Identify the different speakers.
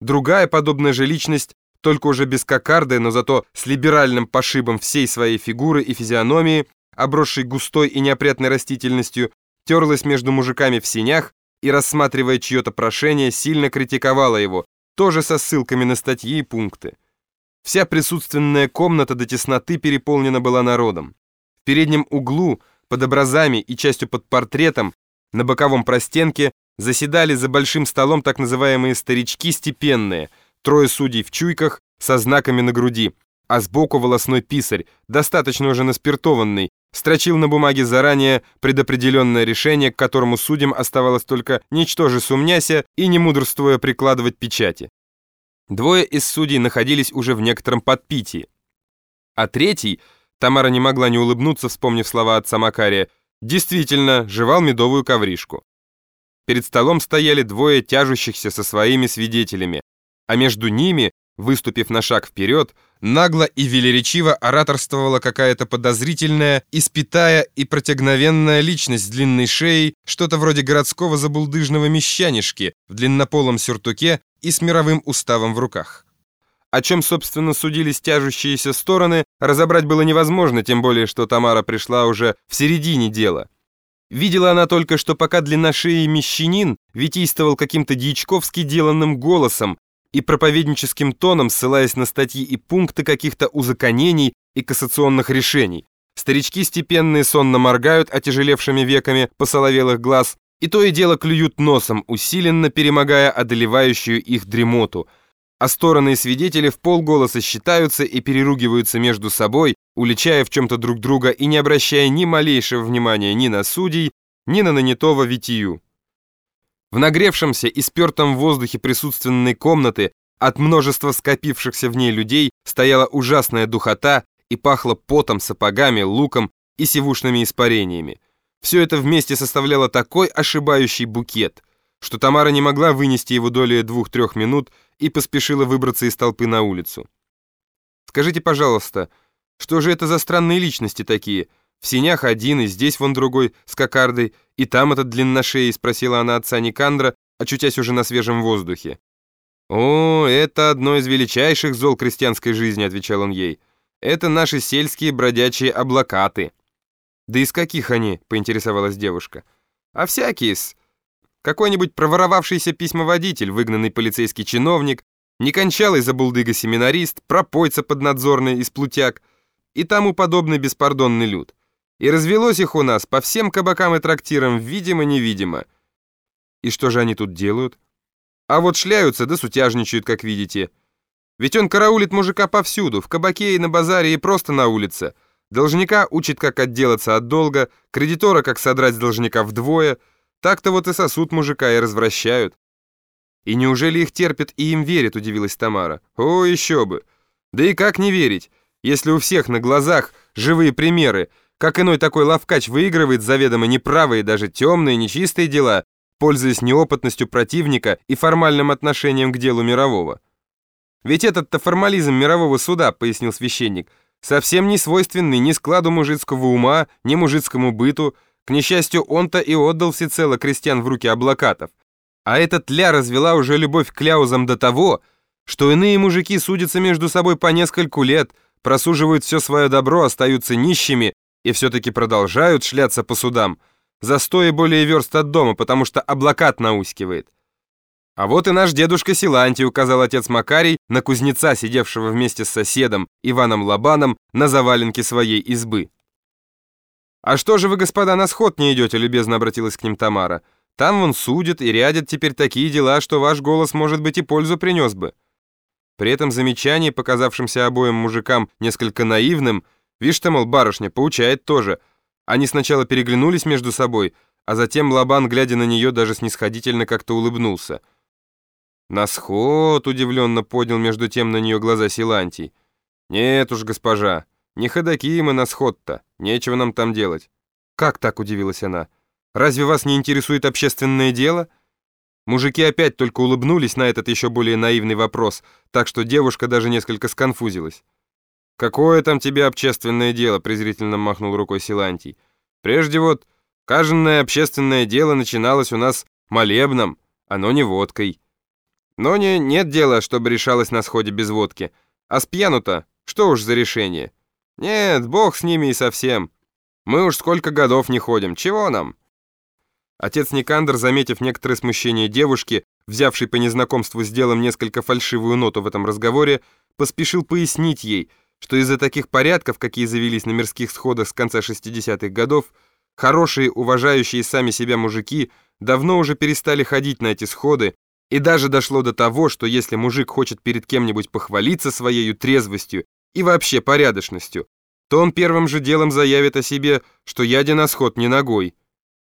Speaker 1: Другая подобная же личность, только уже без кокарды, но зато с либеральным пошибом всей своей фигуры и физиономии, обросшей густой и неопрятной растительностью, терлась между мужиками в синях и, рассматривая чье-то прошение, сильно критиковала его, тоже со ссылками на статьи и пункты. Вся присутственная комната до тесноты переполнена была народом. В переднем углу, под образами и частью под портретом, на боковом простенке заседали за большим столом так называемые старички степенные, трое судей в чуйках со знаками на груди, а сбоку волосной писарь, достаточно уже наспиртованный, строчил на бумаге заранее предопределенное решение, к которому судьям оставалось только ничтоже сумняся и не мудрствуя прикладывать печати. Двое из судей находились уже в некотором подпитии. А третий, Тамара не могла не улыбнуться, вспомнив слова отца Макария, действительно жевал медовую ковришку. Перед столом стояли двое тяжущихся со своими свидетелями, а между ними, выступив на шаг вперед, нагло и велеречиво ораторствовала какая-то подозрительная, испитая и протягновенная личность с длинной шеей, что-то вроде городского забулдыжного мещанишки в длиннополом сюртуке и с мировым уставом в руках. О чем, собственно, судились тяжущиеся стороны, разобрать было невозможно, тем более, что Тамара пришла уже в середине дела. Видела она только, что пока длинношеий мещанин витийствовал каким-то дьячковски деланным голосом, и проповедническим тоном, ссылаясь на статьи и пункты каких-то узаконений и кассационных решений. Старички степенные сонно моргают отяжелевшими веками посоловелых глаз, и то и дело клюют носом, усиленно перемогая одолевающую их дремоту. А стороны и свидетели в полголоса считаются и переругиваются между собой, уличая в чем-то друг друга и не обращая ни малейшего внимания ни на судей, ни на нанятого витию. В нагревшемся и спертом воздухе присутственной комнаты от множества скопившихся в ней людей стояла ужасная духота и пахло потом, сапогами, луком и сивушными испарениями. Все это вместе составляло такой ошибающий букет, что Тамара не могла вынести его долей двух-трех минут и поспешила выбраться из толпы на улицу. «Скажите, пожалуйста, что же это за странные личности такие?» В синях один, и здесь вон другой с кокардой, и там этот длинношеей, спросила она отца Никандра, очутясь уже на свежем воздухе. «О, это одно из величайших зол крестьянской жизни», — отвечал он ей. «Это наши сельские бродячие облакаты». «Да из каких они?» — поинтересовалась девушка. «А всякие-с. Какой-нибудь проворовавшийся письмоводитель, выгнанный полицейский чиновник, некончалый забулдыга-семинарист, пропойца поднадзорный из плутяк и тому подобный беспардонный люд. И развелось их у нас по всем кабакам и трактирам, видимо-невидимо. И что же они тут делают? А вот шляются да сутяжничают, как видите. Ведь он караулит мужика повсюду, в кабаке и на базаре, и просто на улице. Должника учит, как отделаться от долга, кредитора, как содрать с должника вдвое. Так-то вот и сосуд мужика и развращают. И неужели их терпят и им верят, удивилась Тамара. О, еще бы. Да и как не верить, если у всех на глазах живые примеры, как иной такой ловкач выигрывает заведомо неправые, даже темные, нечистые дела, пользуясь неопытностью противника и формальным отношением к делу мирового. Ведь этот-то формализм мирового суда, пояснил священник, совсем не свойственный ни складу мужицкого ума, ни мужицкому быту. К несчастью, он-то и отдал всецело крестьян в руки облакатов. А эта тля развела уже любовь к кляузам до того, что иные мужики судятся между собой по нескольку лет, просуживают все свое добро, остаются нищими и все-таки продолжают шляться по судам, за сто и более верст от дома, потому что облакат наускивает. А вот и наш дедушка Силантий, указал отец Макарий на кузнеца, сидевшего вместе с соседом Иваном Лобаном на заваленке своей избы. «А что же вы, господа, на сход не идете?» — любезно обратилась к ним Тамара. «Там вон судят и рядят теперь такие дела, что ваш голос, может быть, и пользу принес бы». При этом замечании, показавшимся обоим мужикам несколько наивным, Вишь ты, мол, барышня, поучает тоже. Они сначала переглянулись между собой, а затем Лобан, глядя на нее, даже снисходительно как-то улыбнулся. «На сход!» — удивленно поднял между тем на нее глаза Силантий. «Нет уж, госпожа, не ходаки мы на сход-то, нечего нам там делать». «Как так?» — удивилась она. «Разве вас не интересует общественное дело?» Мужики опять только улыбнулись на этот еще более наивный вопрос, так что девушка даже несколько сконфузилась. «Какое там тебе общественное дело?» — презрительно махнул рукой Силантий. «Прежде вот, каждое общественное дело начиналось у нас молебном, оно не водкой». Но не, нет дела, чтобы решалось на сходе без водки. А с пьяну-то, что уж за решение? Нет, бог с ними и совсем. Мы уж сколько годов не ходим, чего нам? Отец Никандр, заметив некоторое смущение девушки, взявшей по незнакомству с делом несколько фальшивую ноту в этом разговоре, поспешил пояснить ей, что из-за таких порядков, какие завелись на мирских сходах с конца 60-х годов, хорошие, уважающие сами себя мужики давно уже перестали ходить на эти сходы, и даже дошло до того, что если мужик хочет перед кем-нибудь похвалиться своей трезвостью и вообще порядочностью, то он первым же делом заявит о себе, что ядя на сход не ногой –